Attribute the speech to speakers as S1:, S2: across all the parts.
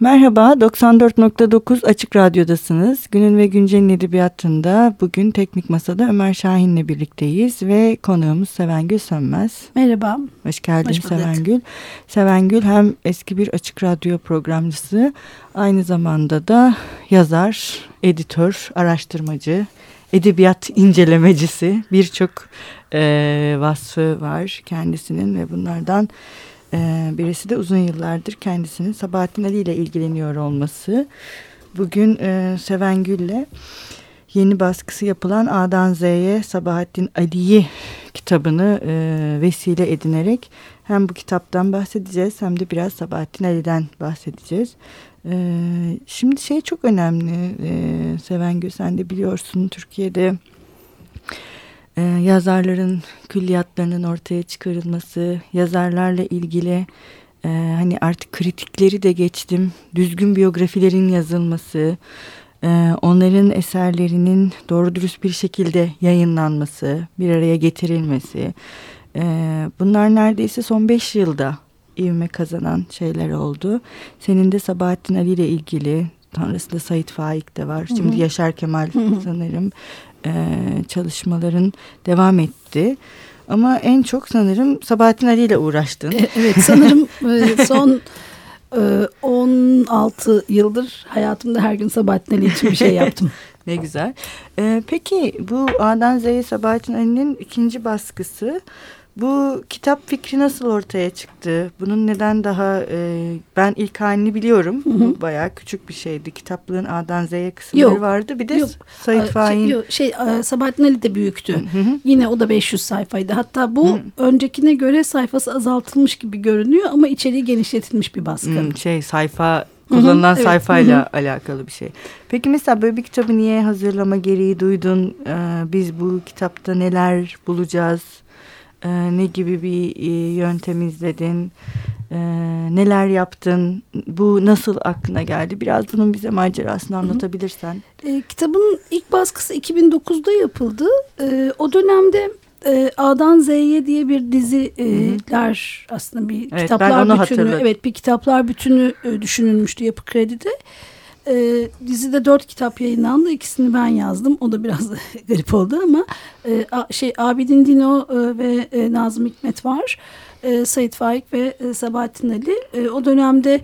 S1: Merhaba, 94.9 Açık Radyo'dasınız. Günün ve Güncel'in edebiyatında bugün Teknik Masa'da Ömer Şahin'le birlikteyiz ve konuğumuz Sevengül Sönmez.
S2: Merhaba.
S1: Hoş geldin Hoş Sevengül. Sevengül hem eski bir Açık Radyo programcısı, aynı zamanda da yazar, editör, araştırmacı, edebiyat incelemecisi birçok e, vasfı var kendisinin ve bunlardan ee, birisi de uzun yıllardır kendisinin Sabahattin Ali ile ilgileniyor olması. Bugün e, Seven Gül'le yeni baskısı yapılan A'dan Z'ye Sabahattin Ali'yi kitabını e, vesile edinerek hem bu kitaptan bahsedeceğiz hem de biraz Sabahattin Ali'den bahsedeceğiz. E, şimdi şey çok önemli e, Seven Gül sen de biliyorsun Türkiye'de e, yazarların külliyatlarının ortaya çıkarılması, yazarlarla ilgili e, hani artık kritikleri de geçtim, düzgün biyografilerin yazılması, e, onların eserlerinin doğru dürüst bir şekilde yayınlanması, bir araya getirilmesi, e, bunlar neredeyse son beş yılda ivme kazanan şeyler oldu. Senin de Sabahattin Ali ile ilgili Sonrasında Sait Faik de var. Şimdi Yaşar Kemal sanırım e, çalışmaların devam etti. Ama en çok sanırım Sabahattin Ali ile uğraştın. E,
S2: evet sanırım e, son e, 16 yıldır hayatımda her gün Sabahattin Ali için bir şey yaptım.
S1: ne güzel. E, peki bu A'dan Z'ye Sabahattin Ali'nin ikinci baskısı bu kitap fikri nasıl ortaya çıktı? Bunun neden daha e, ben ilk halini biliyorum. Hı hı. Bayağı küçük bir şeydi. Kitaplığın A'dan Z'ye kısımları yok, vardı. Bir de yok. Sait Fahin.
S2: Şey, yok, şey Sabahattin Ali de büyüktü. Hı hı. Yine o da 500 sayfaydı. Hatta bu hı. öncekine göre sayfası azaltılmış gibi görünüyor ama içeriği genişletilmiş bir baskı. Hı,
S1: şey sayfa kullanılan hı, sayfayla evet. alakalı bir şey. Peki mesela böyle bir kitabı niye hazırlama gereği duydun? Ee, biz bu kitapta neler bulacağız? E, ne gibi bir e, yöntem izledin, e, neler yaptın, bu nasıl aklına geldi? Biraz bunun bize macerasını anlatabilirsen.
S2: E, kitabın ilk baskısı 2009'da yapıldı. E, o dönemde e, A'dan Z'ye diye bir diziler aslında bir evet, kitaplar bütünü, evet bir kitaplar bütünü e, düşünülmüştü Yapı Kredi'de. E, dizide dört kitap yayınlandı. İkisini ben yazdım. O da biraz garip oldu ama e, a, şey Abidin Dino e, ve e, Nazım Hikmet var. E, Sait Faik ve e, Sabahattin Ali. E, o dönemde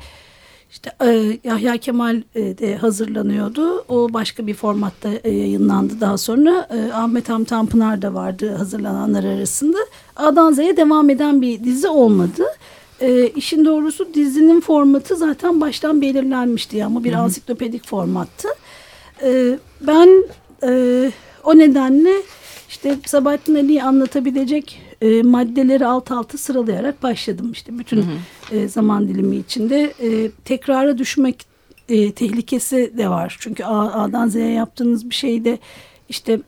S2: işte e, Yahya Kemal e, de hazırlanıyordu. O başka bir formatta e, yayınlandı daha sonra. E, Ahmet Ham Tanpınar da vardı hazırlananlar arasında. A'dan Z'ye devam eden bir dizi olmadı. E, işin doğrusu dizinin formatı zaten baştan belirlenmişti ama bir Hı -hı. ansiklopedik formattı. E, ben e, o nedenle işte Sabahattin Ali'yi anlatabilecek e, maddeleri alt alta sıralayarak başladım. işte bütün hı hı. E, zaman dilimi içinde e, tekrara düşmek e, tehlikesi de var. Çünkü A, A'dan Z'ye yaptığınız bir şeyde işte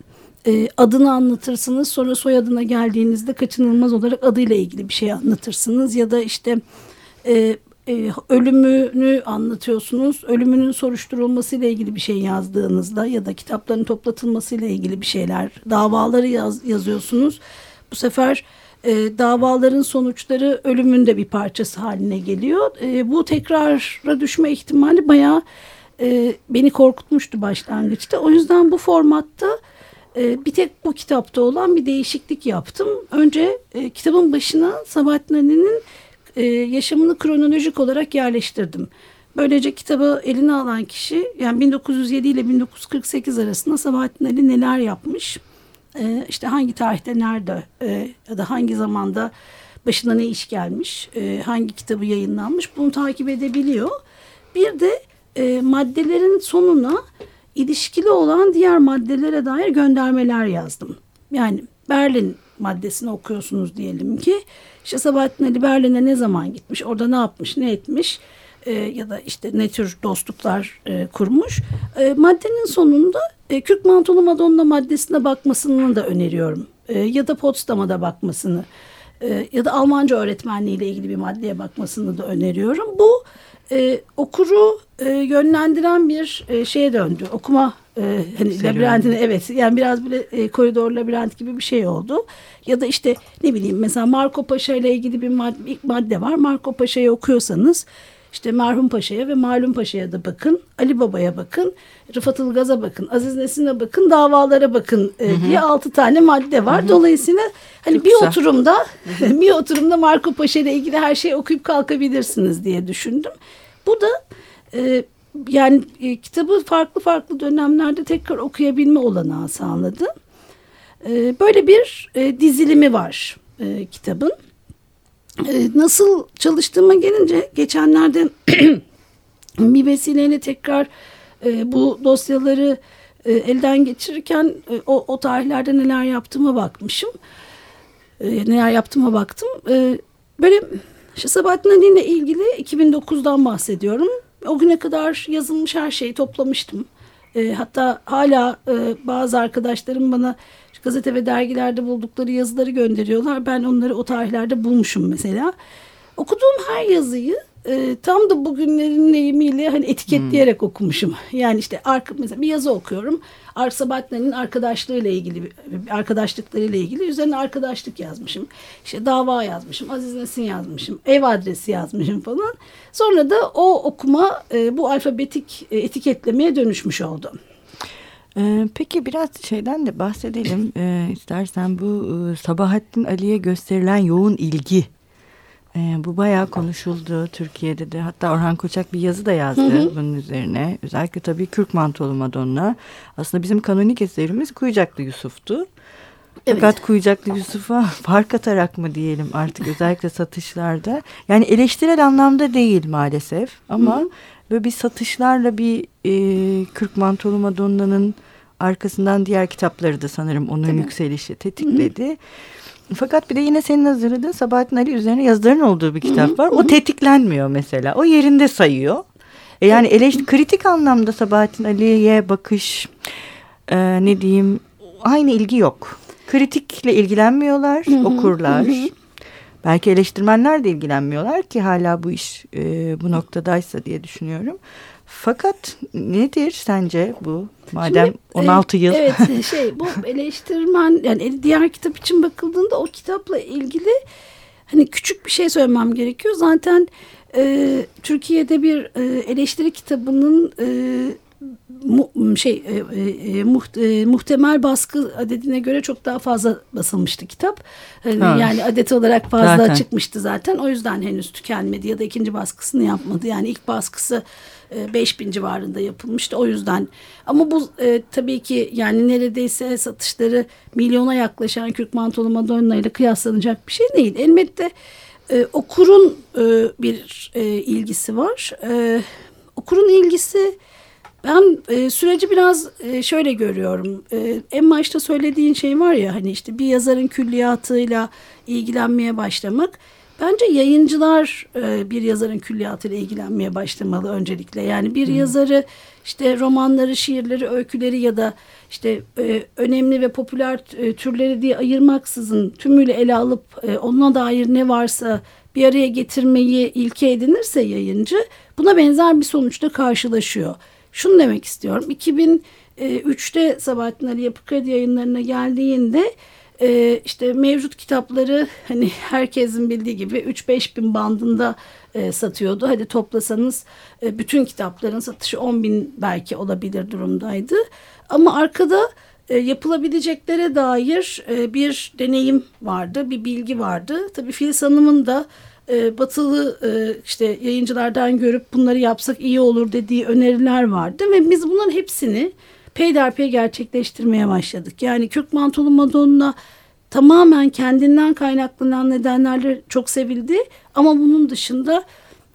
S2: e, adını anlatırsınız. Sonra soyadına geldiğinizde kaçınılmaz olarak adıyla ilgili bir şey anlatırsınız. Ya da işte e, e, ölümünü anlatıyorsunuz. Ölümünün soruşturulması ile ilgili bir şey yazdığınızda ya da kitapların toplatılması ile ilgili bir şeyler davaları yaz, yazıyorsunuz. Bu sefer e, davaların sonuçları ölümün de bir parçası haline geliyor. E, bu tekrara düşme ihtimali bayağı e, beni korkutmuştu başlangıçta. O yüzden bu formatta bir tek bu kitapta olan bir değişiklik yaptım. Önce e, kitabın başına Sabahattin Ali'nin e, yaşamını kronolojik olarak yerleştirdim. Böylece kitabı eline alan kişi yani 1907 ile 1948 arasında Sabahattin Ali neler yapmış, e, işte hangi tarihte nerede e, ya da hangi zamanda başına ne iş gelmiş, e, hangi kitabı yayınlanmış bunu takip edebiliyor. Bir de maddelerin sonuna ilişkili olan diğer maddelere dair göndermeler yazdım. Yani Berlin maddesini okuyorsunuz diyelim ki. İşte Sabahattin Ali Berlin'e ne zaman gitmiş, orada ne yapmış, ne etmiş e, ya da işte ne tür dostluklar e, kurmuş. E, maddenin sonunda e, Kürk Mantolu Madonna maddesine bakmasını da öneriyorum. E, ya da Potsdam'a da bakmasını e, ya da Almanca öğretmenliği ile ilgili bir maddeye bakmasını da öneriyorum. Bu e, okuru e, yönlendiren bir e, şeye döndü. Okuma e, hani labirentine evet yani biraz bile e, koridor labirent gibi bir şey oldu. Ya da işte ne bileyim mesela Marco Paşa ile ilgili bir madde, ilk madde var. Marco Paşa'yı okuyorsanız işte Merhum Paşa'ya ve Malum Paşa'ya da bakın. Ali Baba'ya bakın. Rıfat Ilgaz'a bakın. Aziz Nesin'e bakın. Davalara bakın e, diye altı tane madde var. Hı hı. Dolayısıyla hani Çok bir güzel. oturumda bir oturumda Marco Paşa ile ilgili her şeyi okuyup kalkabilirsiniz diye düşündüm. Bu da e, yani e, kitabı farklı farklı dönemlerde tekrar okuyabilme olanağı sağladı. E, böyle bir e, dizilimi var e, kitabın. E, nasıl çalıştığıma gelince geçenlerde bir vesileyle tekrar e, bu dosyaları e, elden geçirirken e, o, o tarihlerde neler yaptığıma bakmışım. Neler yaptığıma baktım. Böyle işte Sabahattin Ali ile ilgili 2009'dan bahsediyorum. O güne kadar yazılmış her şeyi toplamıştım. Hatta hala bazı arkadaşlarım bana gazete ve dergilerde buldukları yazıları gönderiyorlar. Ben onları o tarihlerde bulmuşum mesela. Okuduğum her yazıyı e, tam da bugünlerin deyimiyle hani etiketleyerek hmm. okumuşum. Yani işte arka, mesela bir yazı okuyorum. Arsabatne'nin arkadaşlığıyla ilgili arkadaşlıklarıyla ilgili üzerine arkadaşlık yazmışım. İşte dava yazmışım, Aziz Nesin yazmışım, ev adresi yazmışım falan. Sonra da o okuma e, bu alfabetik e, etiketlemeye dönüşmüş oldu.
S1: Ee, peki biraz şeyden de bahsedelim ee, istersen bu e, Sabahattin Ali'ye gösterilen yoğun ilgi e, bu bayağı konuşuldu Türkiye'de de. Hatta Orhan Koçak bir yazı da yazdı hı hı. bunun üzerine. Özellikle tabii Kürk Mantolu Madonna. Aslında bizim kanonik eserimiz Kuyucaklı Yusuf'tu. Evet. Fakat Kuyucaklı Yusuf'a fark atarak mı diyelim artık özellikle satışlarda. Yani eleştirel anlamda değil maalesef ama hı hı. böyle bir satışlarla bir e, Kürk Mantolu Madonna'nın arkasından diğer kitapları da sanırım onun Tabii. yükselişi tetikledi. Hı hı. Fakat bir de yine senin hazırladığın Sabahattin Ali üzerine yazıların olduğu bir kitap var. O tetiklenmiyor mesela. O yerinde sayıyor. E yani eleştiri, kritik anlamda Sabahattin Ali'ye bakış e, ne diyeyim aynı ilgi yok. Kritikle ilgilenmiyorlar okurlar. Belki eleştirmenler de ilgilenmiyorlar ki hala bu iş e, bu noktadaysa diye düşünüyorum. Fakat nedir sence bu? Madem Şimdi, 16 e, yıl.
S2: Evet şey bu eleştirmen yani diğer kitap için bakıldığında o kitapla ilgili hani küçük bir şey söylemem gerekiyor. Zaten e, Türkiye'de bir e, eleştiri kitabının e, mu, şey e, e, muht, e, muhtemel baskı adedine göre çok daha fazla basılmıştı kitap. Yani, yani adet olarak fazla zaten. çıkmıştı zaten. O yüzden henüz tükenmedi ya da ikinci baskısını yapmadı. Yani ilk baskısı 5000 e, civarında yapılmıştı. O yüzden ama bu e, tabii ki yani neredeyse satışları milyona yaklaşan Kürk Mantolu Madonna ile kıyaslanacak bir şey değil. Elbette e, okurun e, bir e, ilgisi var. E, okurun ilgisi ben e, süreci biraz e, şöyle görüyorum. E, en başta söylediğin şey var ya hani işte bir yazarın külliyatıyla ilgilenmeye başlamak Bence yayıncılar e, bir yazarın külliyatıyla ilgilenmeye başlamalı öncelikle. Yani bir hmm. yazarı işte romanları, şiirleri, öyküleri ya da işte e, önemli ve popüler e, türleri diye ayırmaksızın tümüyle ele alıp e, ona dair ne varsa bir araya getirmeyi ilke edinirse yayıncı buna benzer bir sonuçta karşılaşıyor. Şunu demek istiyorum. 2003'te Sabahattin Ali Yapı Kredi yayınlarına geldiğinde e, işte mevcut kitapları hani herkesin bildiği gibi 3-5 bin bandında e, satıyordu. Hadi toplasanız e, bütün kitapların satışı 10 bin belki olabilir durumdaydı. Ama arkada e, yapılabileceklere dair e, bir deneyim vardı, bir bilgi vardı. Tabii Filiz Hanım'ın da e, batılı e, işte yayıncılardan görüp bunları yapsak iyi olur dediği öneriler vardı ve biz bunların hepsini peyderpey gerçekleştirmeye başladık. Yani Kürk Mantolu Madonna tamamen kendinden kaynaklanan nedenlerle çok sevildi. Ama bunun dışında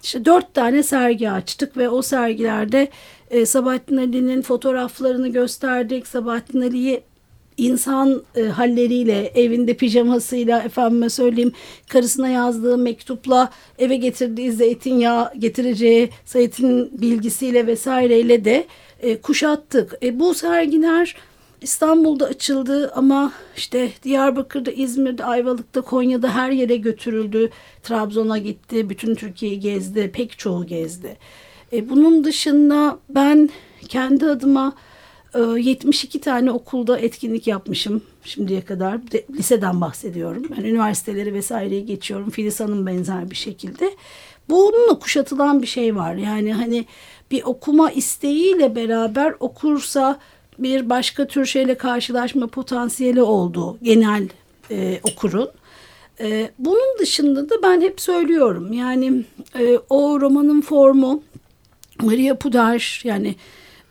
S2: işte dört tane sergi açtık ve o sergilerde e, Sabahattin Ali'nin fotoğraflarını gösterdik. Sabahattin Ali'yi insan e, halleriyle, evinde pijamasıyla, efendime söyleyeyim karısına yazdığı mektupla eve getirdiği zeytinyağı getireceği zeytin bilgisiyle vesaireyle de e, kuşattık. E, bu sergiler İstanbul'da açıldı ama işte Diyarbakır'da, İzmir'de, Ayvalık'ta, Konya'da her yere götürüldü. Trabzon'a gitti, bütün Türkiye'yi gezdi, pek çoğu gezdi. E, bunun dışında ben kendi adıma 72 tane okulda etkinlik yapmışım şimdiye kadar. De, liseden bahsediyorum. Yani üniversiteleri vesaireyi geçiyorum. Filiz Hanım benzer bir şekilde. bununla kuşatılan bir şey var. Yani hani bir okuma isteğiyle beraber okursa bir başka tür şeyle karşılaşma potansiyeli olduğu genel e, okurun. E, bunun dışında da ben hep söylüyorum yani e, o romanın formu Maria Puder yani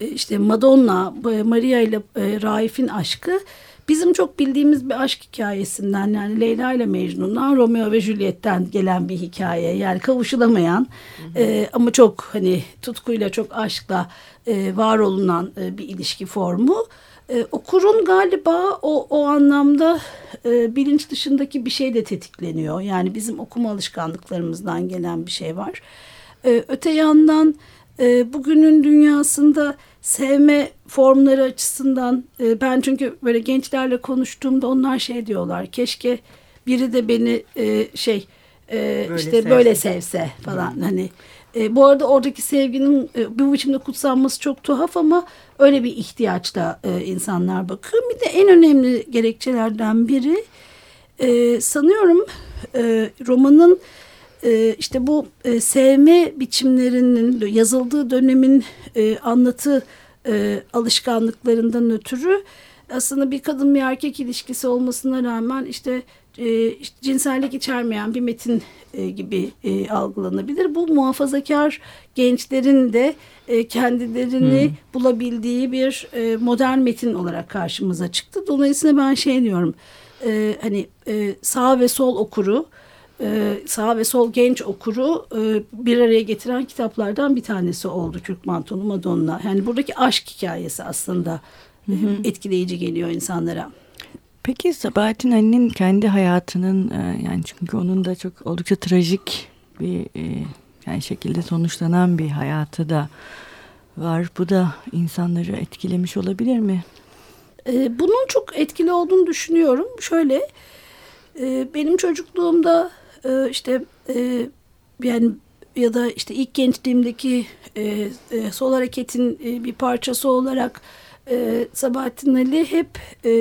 S2: işte Madonna e, Maria ile e, Raif'in aşkı bizim çok bildiğimiz bir aşk hikayesinden yani Leyla ile Mecnun'dan Romeo ve Juliet'ten gelen bir hikaye yani kavuşulamayan hı hı. E, ama çok hani tutkuyla çok aşkla e, var olunan e, bir ilişki formu. E, okurun galiba o, o anlamda e, bilinç dışındaki bir şey de tetikleniyor. Yani bizim okuma alışkanlıklarımızdan gelen bir şey var. E, öte yandan e, bugünün dünyasında sevme formları açısından e, ben çünkü böyle gençlerle konuştuğumda onlar şey diyorlar. Keşke biri de beni e, şey e, böyle işte sevse. böyle sevse falan hmm. hani. E, bu arada oradaki sevginin e, bu biçimde kutsanması çok tuhaf ama öyle bir ihtiyaçla e, insanlar bakıyor. Bir de en önemli gerekçelerden biri e, sanıyorum e, romanın e, işte bu e, sevme biçimlerinin yazıldığı dönemin e, anlatı e, alışkanlıklarından ötürü aslında bir kadın bir erkek ilişkisi olmasına rağmen işte, e, cinsellik içermeyen bir metin e, gibi e, algılanabilir. Bu muhafazakar gençlerin de e, kendilerini hmm. bulabildiği bir e, modern metin olarak karşımıza çıktı. Dolayısıyla ben şey diyorum e, hani e, sağ ve sol okuru e, sağ ve sol genç okuru e, bir araya getiren kitaplardan bir tanesi oldu Kürk Mantolu Madonna. Yani buradaki aşk hikayesi aslında hı hı. etkileyici geliyor insanlara.
S1: Peki Sabahattin Ali'nin kendi hayatının e, yani çünkü onun da çok oldukça trajik bir yani şekilde sonuçlanan bir hayatı da var. Bu da insanları etkilemiş olabilir mi?
S2: Bunun çok etkili olduğunu düşünüyorum. Şöyle benim çocukluğumda e, işte yani ya da işte ilk gençliğimdeki e, e, sol hareketin e, bir parçası olarak e, Sabahattin Ali hep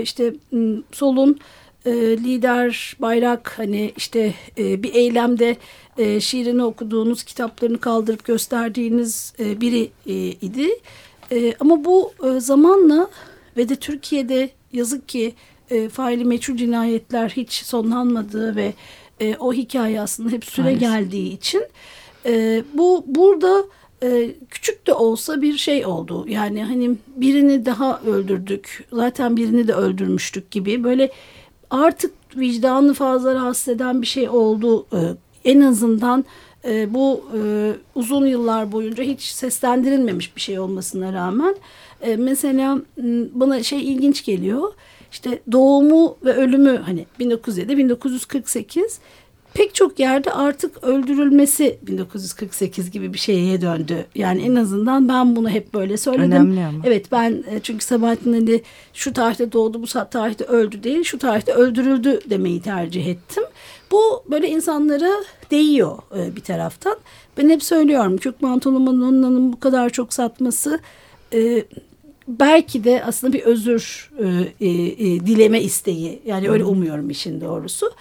S2: işte solun lider bayrak hani işte bir eylemde şiirini okuduğunuz kitaplarını kaldırıp gösterdiğiniz biri idi. Ama bu zamanla ve de Türkiye'de yazık ki e, faili meçhul cinayetler hiç sonlanmadığı ve e, o hikaye aslında hep süre Maalesef. geldiği için e, bu burada e, küçük de olsa bir şey oldu. Yani hani birini daha öldürdük zaten birini de öldürmüştük gibi böyle artık vicdanı fazla rahatsız eden bir şey oldu. E, en azından e, bu e, uzun yıllar boyunca hiç seslendirilmemiş bir şey olmasına rağmen e, mesela bana şey ilginç geliyor işte doğumu ve ölümü hani 1907 1948 pek çok yerde artık öldürülmesi 1948 gibi bir şeye döndü. Yani en azından ben bunu hep böyle söyledim.
S1: Önemli ama.
S2: Evet ben e, çünkü Sabahattin Ali şu tarihte doğdu bu tarihte öldü değil şu tarihte öldürüldü demeyi tercih ettim. Bu böyle insanlara değiyor e, bir taraftan. Ben hep söylüyorum Kürk Mantolu Madonna'nın bu kadar çok satması e, belki de aslında bir özür e, e, e, dileme isteği. Yani öyle umuyorum işin doğrusu.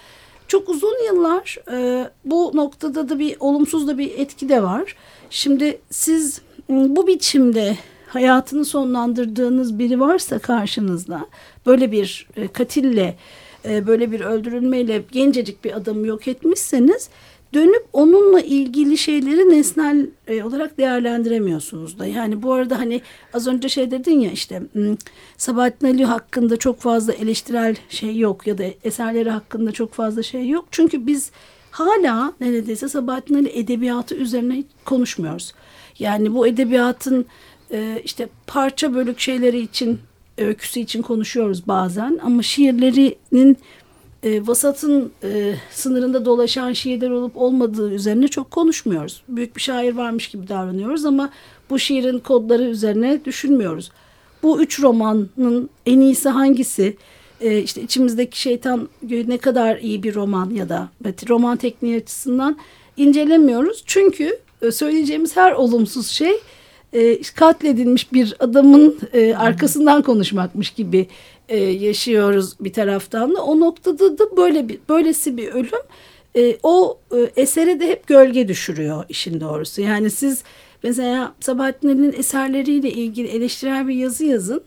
S2: Çok uzun yıllar e, bu noktada da bir olumsuz da bir etki de var. Şimdi siz bu biçimde hayatını sonlandırdığınız biri varsa karşınızda böyle bir e, katille e, böyle bir öldürülmeyle gencecik bir adamı yok etmişseniz dönüp onunla ilgili şeyleri nesnel e, olarak değerlendiremiyorsunuz da. Yani bu arada hani az önce şey dedin ya işte Sabahattin Ali hakkında çok fazla eleştirel şey yok ya da eserleri hakkında çok fazla şey yok. Çünkü biz hala neredeyse Sabahattin Ali edebiyatı üzerine konuşmuyoruz. Yani bu edebiyatın e, işte parça bölük şeyleri için öyküsü için konuşuyoruz bazen ama şiirlerinin e, vasatın e, sınırında dolaşan şiirler olup olmadığı üzerine çok konuşmuyoruz. Büyük bir şair varmış gibi davranıyoruz ama bu şiirin kodları üzerine düşünmüyoruz. Bu üç romanın en iyisi hangisi? E, işte içimizdeki şeytan ne kadar iyi bir roman ya da roman tekniği açısından incelemiyoruz. Çünkü e, söyleyeceğimiz her olumsuz şey e, katledilmiş bir adamın e, arkasından konuşmakmış gibi e, yaşıyoruz bir taraftan da. O noktada da böyle bir böylesi bir ölüm e, o e, esere de hep gölge düşürüyor işin doğrusu. Yani siz mesela Sabahattin Ali'nin eserleriyle ilgili eleştirel bir yazı yazın.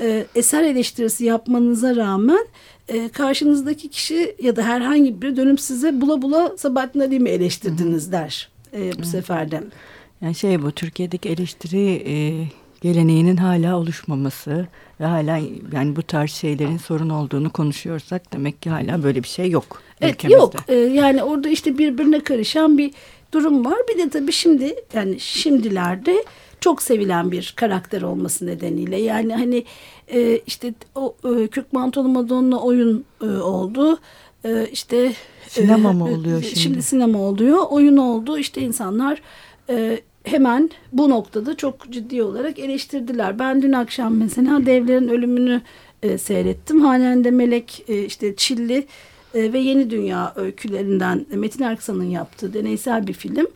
S2: E, eser eleştirisi yapmanıza rağmen e, karşınızdaki kişi ya da herhangi biri dönüp size bula bula Sabahattin Ali'yi mi eleştirdiniz der e, bu sefer de.
S1: Yani şey bu Türkiye'deki eleştiri e, geleneğinin hala oluşmaması ve hala yani bu tarz şeylerin sorun olduğunu konuşuyorsak demek ki hala böyle bir şey yok.
S2: Evet ülkemizde. yok ee, yani orada işte birbirine karışan bir durum var. Bir de tabii şimdi yani şimdilerde çok sevilen bir karakter olması nedeniyle yani hani e, işte o e, Kürk Mantolu Madonna oyun e, oldu. E, işte
S1: sinema mı oluyor şimdi?
S2: Şimdi sinema oluyor. Oyun oldu. İşte insanlar e, hemen bu noktada çok ciddi olarak eleştirdiler. Ben dün akşam mesela devlerin ölümünü e, seyrettim. Halen de Melek e, işte Çilli e, ve Yeni Dünya öykülerinden Metin Erksan'ın yaptığı deneysel bir film.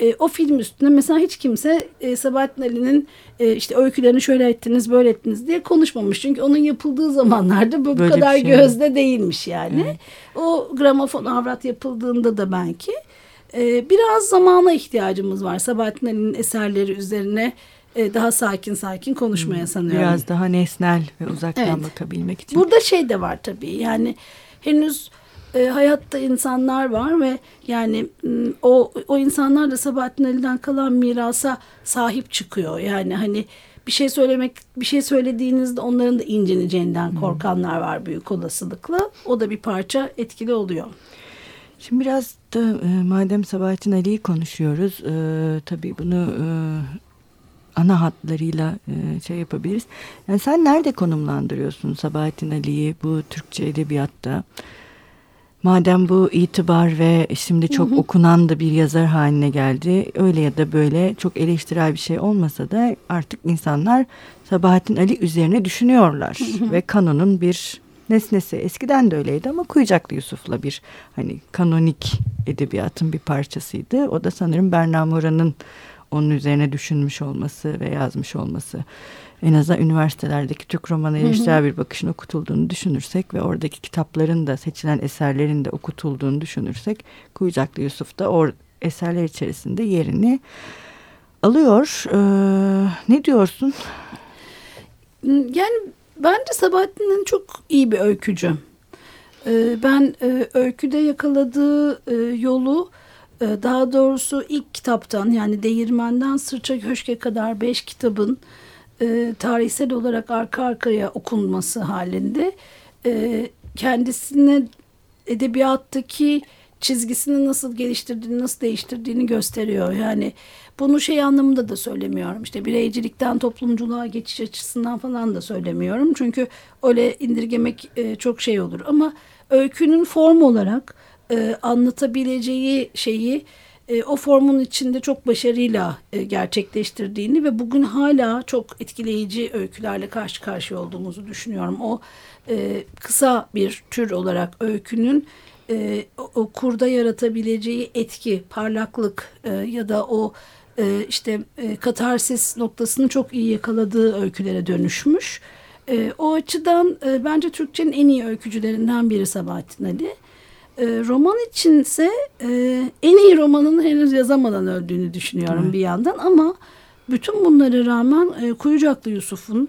S2: E, o film üstüne mesela hiç kimse e, Sabahattin Ali'nin e, işte öykülerini şöyle ettiniz böyle ettiniz diye konuşmamış. Çünkü onun yapıldığı zamanlarda bu, bu kadar şey gözde mi? değilmiş yani. Evet. O gramofon avrat yapıldığında da belki e, biraz zamana ihtiyacımız var. Sabahattin Ali'nin eserleri üzerine e, daha sakin sakin konuşmaya hmm, sanıyorum.
S1: Biraz daha nesnel ve uzaktan evet. bakabilmek için.
S2: Burada şey de var tabii yani henüz e, hayatta insanlar var ve yani o o insanlar da Sabahattin Ali'den kalan mirasa sahip çıkıyor. Yani hani bir şey söylemek bir şey söylediğinizde onların da incineceğinden korkanlar var büyük olasılıkla. O da bir parça etkili oluyor.
S1: Şimdi biraz da e, madem Sabahattin Ali'yi konuşuyoruz e, tabii bunu e, ana hatlarıyla e, şey yapabiliriz. Yani sen nerede konumlandırıyorsun Sabahattin Ali'yi bu Türkçe edebiyatta? Madem bu itibar ve şimdi çok hı hı. okunan da bir yazar haline geldi. Öyle ya da böyle çok eleştirel bir şey olmasa da artık insanlar Sabahattin Ali üzerine düşünüyorlar. Hı hı. Ve kanonun bir nesnesi. Eskiden de öyleydi ama Kuyucaklı Yusuf'la bir hani kanonik edebiyatın bir parçasıydı. O da sanırım Berna Mora'nın onun üzerine düşünmüş olması ve yazmış olması. En azından üniversitelerdeki Türk romanı eleştirel bir bakışın okutulduğunu düşünürsek ve oradaki kitapların da seçilen eserlerin de okutulduğunu düşünürsek Kuyucaklı Yusuf da o eserler içerisinde yerini alıyor. Ee, ne diyorsun?
S2: Yani Bence Sabahattin'in çok iyi bir öykücü. Ee, ben e, öyküde yakaladığı e, yolu e, daha doğrusu ilk kitaptan yani Değirmen'den Sırça Köşk'e kadar beş kitabın tarihsel olarak arka arkaya okunması halinde kendisine edebiyattaki çizgisini nasıl geliştirdiğini, nasıl değiştirdiğini gösteriyor. Yani bunu şey anlamında da söylemiyorum. İşte bireycilikten toplumculuğa geçiş açısından falan da söylemiyorum. Çünkü öyle indirgemek e, çok şey olur. Ama öykünün form olarak e, anlatabileceği şeyi e, o formun içinde çok başarıyla e, gerçekleştirdiğini ve bugün hala çok etkileyici öykülerle karşı karşıya olduğumuzu düşünüyorum. O e, kısa bir tür olarak öykünün e, o kurda yaratabileceği etki, parlaklık e, ya da o e, işte e, katarsis noktasını çok iyi yakaladığı öykülere dönüşmüş. E, o açıdan e, bence Türkçenin en iyi öykücülerinden biri Sabahattin Ali. E, roman içinse e, en iyi romanını henüz yazamadan öldüğünü düşünüyorum Hı. bir yandan ama bütün bunlara rağmen e, Kuyucaklı Yusuf'un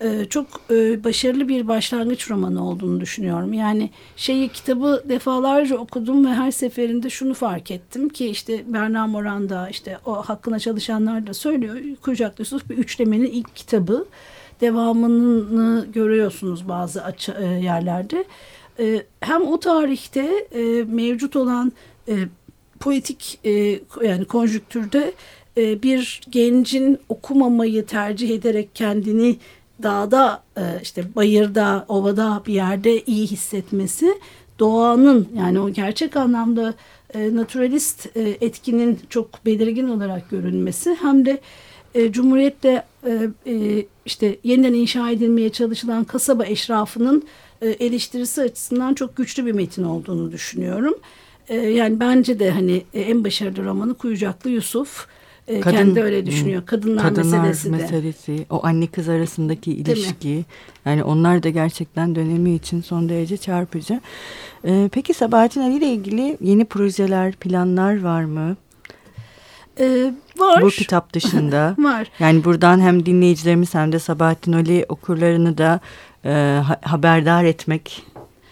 S2: e, çok e, başarılı bir başlangıç romanı olduğunu düşünüyorum. Yani şeyi kitabı defalarca okudum ve her seferinde şunu fark ettim ki işte Berna Moran da işte o hakkına çalışanlar da söylüyor. Kucaklı bir üçlemenin ilk kitabı. Devamını görüyorsunuz bazı e, yerlerde. hem o tarihte mevcut olan poetik yani konjüktürde bir gencin okumamayı tercih ederek kendini dağda e, işte bayırda, ovada bir yerde iyi hissetmesi doğanın yani o gerçek anlamda e, naturalist e, etkinin çok belirgin olarak görünmesi hem de Cumhuriyet'te işte yeniden inşa edilmeye çalışılan kasaba eşrafının eleştirisi açısından çok güçlü bir metin olduğunu düşünüyorum. Yani bence de hani en başarılı romanı Kuyucaklı Yusuf e, Kadın, kendi öyle düşünüyor. Kadınlar, kadınlar meselesi,
S1: meselesi o anne kız arasındaki ilişki. Yani onlar da gerçekten dönemi için son derece çarpıcı. Ee, peki Sabahattin Ali ile ilgili yeni projeler, planlar var mı?
S2: Ee, var.
S1: Bu kitap dışında.
S2: var.
S1: Yani buradan hem dinleyicilerimiz hem de Sabahattin Ali okurlarını da e, haberdar etmek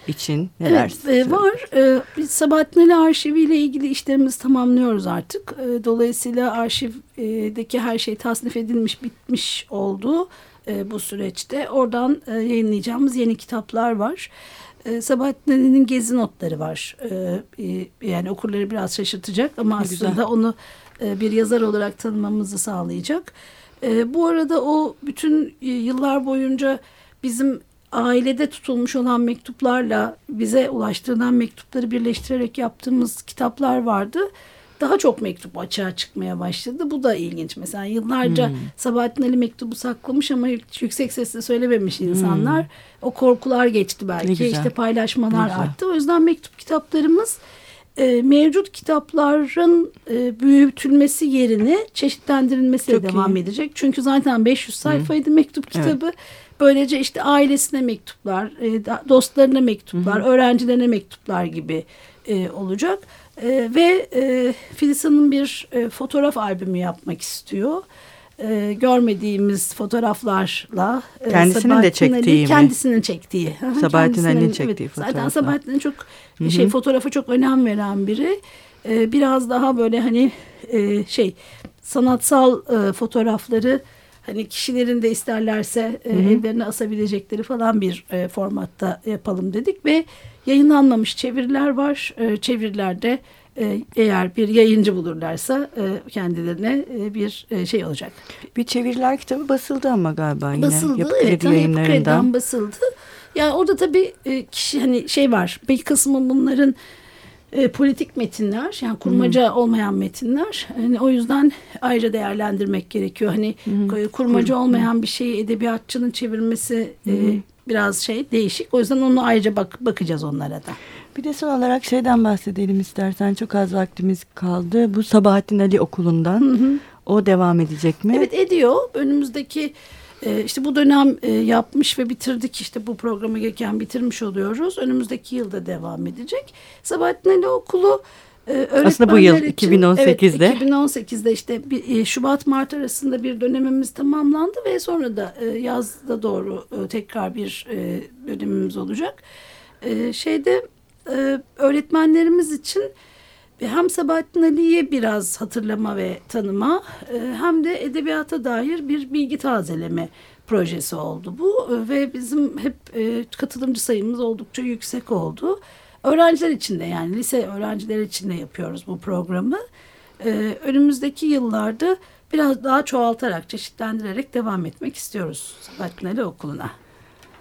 S1: için neler
S2: evet, e, var. E, biz Sabahattin Ali Arşivi ile ilgili işlerimizi tamamlıyoruz artık. E, dolayısıyla arşivdeki her şey tasnif edilmiş, bitmiş oldu e, bu süreçte. Oradan e, yayınlayacağımız yeni kitaplar var. E, Sabahattin Ali'nin gezi notları var. E, e, yani okurları biraz şaşırtacak ama aslında Güzel. onu e, bir yazar olarak tanımamızı sağlayacak. E, bu arada o bütün yıllar boyunca bizim ailede tutulmuş olan mektuplarla bize ulaştırılan mektupları birleştirerek yaptığımız kitaplar vardı. Daha çok mektup açığa çıkmaya başladı. Bu da ilginç. Mesela yıllarca hmm. Sabahattin Ali mektubu saklamış ama yüksek sesle söylememiş insanlar. Hmm. O korkular geçti belki. İşte paylaşmalar arttı. O yüzden mektup kitaplarımız e, mevcut kitapların e, büyütülmesi yerine çeşitlendirilmesiyle devam iyi. edecek. Çünkü zaten 500 sayfaydı hmm. mektup kitabı. Evet. Böylece işte ailesine mektuplar, e, dostlarına mektuplar, hı hı. öğrencilerine mektuplar gibi e, olacak. E, ve e, Filiz Hanım bir e, fotoğraf albümü yapmak istiyor. E, görmediğimiz fotoğraflarla
S1: e, kendisinin de çektiği Ali, mi?
S2: Kendisinin çektiği.
S1: Sabahattin Ali'nin çektiği
S2: evet, fotoğraflar. Zaten Sabahattin çok Hı -hı. şey fotoğrafa çok önem veren biri. E, biraz daha böyle hani e, şey sanatsal e, fotoğrafları hani kişilerin de isterlerse e, evlerine asabilecekleri falan bir e, formatta yapalım dedik ve yayınlanmamış çeviriler var. E, çevirilerde e, eğer bir yayıncı bulurlarsa e, kendilerine e, bir şey olacak.
S1: Bir çeviriler kitabı basıldı ama galiba yine.
S2: Basıldı Yapı evet. Yayınlarından. Yapı Kredi'den basıldı. Yani orada tabii kişi hani şey var. Bir kısmı bunların e, politik metinler yani kurmaca hmm. olmayan metinler. Yani o yüzden ayrıca değerlendirmek gerekiyor. Hani hmm. kurmaca olmayan bir şeyi edebiyatçının çevirmesi hmm. e, biraz şey değişik. O yüzden onu ayrıca bak bakacağız onlara da.
S1: Bir de son olarak şeyden bahsedelim istersen. Çok az vaktimiz kaldı. Bu Sabahattin Ali Okulu'ndan. Hı hı. O devam edecek mi?
S2: Evet ediyor. Önümüzdeki e, işte bu dönem e, yapmış ve bitirdik işte bu programı gelirken bitirmiş oluyoruz. Önümüzdeki yılda devam edecek. Sabahattin Ali Okulu
S1: e, Aslında bu yıl için, 2018'de.
S2: Evet 2018'de işte bir, e, Şubat Mart arasında bir dönemimiz tamamlandı ve sonra da e, yazda doğru tekrar bir dönemimiz olacak. Şeyde öğretmenlerimiz için hem Sabahattin Ali'ye biraz hatırlama ve tanıma e, hem de edebiyata dair bir bilgi tazeleme projesi oldu bu e, ve bizim hep e, katılımcı sayımız oldukça yüksek oldu. Öğrenciler için de yani lise öğrencileri için de yapıyoruz bu programı. Önümüzdeki yıllarda biraz daha çoğaltarak, çeşitlendirerek devam etmek istiyoruz Sabahattin Ali Okulu'na.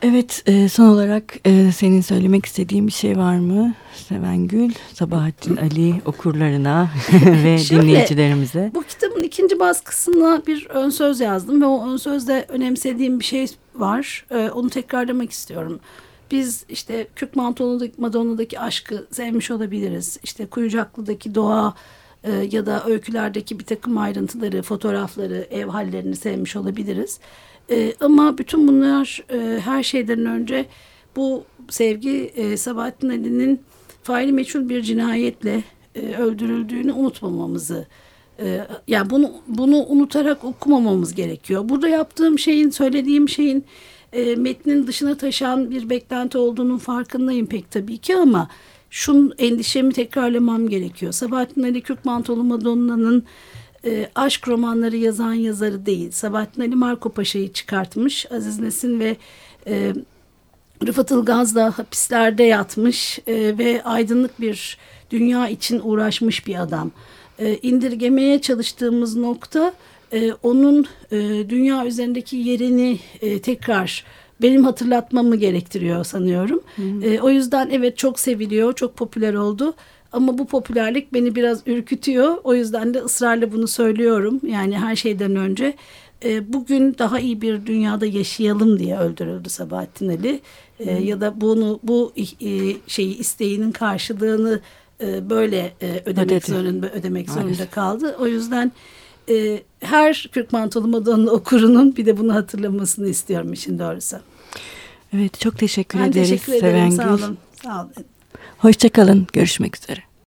S1: Evet e, son olarak e, senin söylemek istediğin bir şey var mı Seven Gül, Sabahattin Ali okurlarına ve Şöyle, dinleyicilerimize?
S2: Bu kitabın ikinci baskısına bir ön söz yazdım ve o ön sözde önemsediğim bir şey var. E, onu tekrarlamak istiyorum. Biz işte Kürk Mantolu'daki Madonna'daki aşkı sevmiş olabiliriz. İşte Kuyucaklı'daki doğa ya da öykülerdeki bir takım ayrıntıları, fotoğrafları, ev hallerini sevmiş olabiliriz. E, ama bütün bunlar e, her şeyden önce bu sevgi e, Sabahattin Ali'nin faili meçhul bir cinayetle e, öldürüldüğünü unutmamamızı e, yani bunu bunu unutarak okumamamız gerekiyor. Burada yaptığım şeyin söylediğim şeyin e, metnin dışına taşan bir beklenti olduğunun farkındayım pek tabii ki ama şun endişemi tekrarlamam gerekiyor. Sabahattin Ali Kürk Mantolu Madonna'nın e, aşk romanları yazan yazarı değil. Sabahattin Ali Marco Paşa'yı çıkartmış. Aziz Nesin ve e, Rıfat Ilgaz da hapislerde yatmış e, ve aydınlık bir dünya için uğraşmış bir adam. E, indirgemeye çalıştığımız nokta e, onun e, dünya üzerindeki yerini e, tekrar benim hatırlatmamı gerektiriyor sanıyorum. Hı hı. E, o yüzden evet çok seviliyor, çok popüler oldu. Ama bu popülerlik beni biraz ürkütüyor. O yüzden de ısrarla bunu söylüyorum. Yani her şeyden önce e, bugün daha iyi bir dünyada yaşayalım diye öldürüldü Sabahattin Ali. E, ya da bunu bu e, şeyi isteğinin karşılığını e, böyle e, ödemek Ödedi. zorunda ödemek Maalesef. zorunda kaldı. O yüzden e, her Kürk Mantolu Madonna okurunun bir de bunu hatırlamasını istiyorum işin doğrusu.
S1: Evet çok teşekkür ben
S2: ederiz.
S1: Ben teşekkür
S2: ederim. Sevengül. Sağ olun. Sağ olun.
S1: Hoşçakalın. Görüşmek üzere.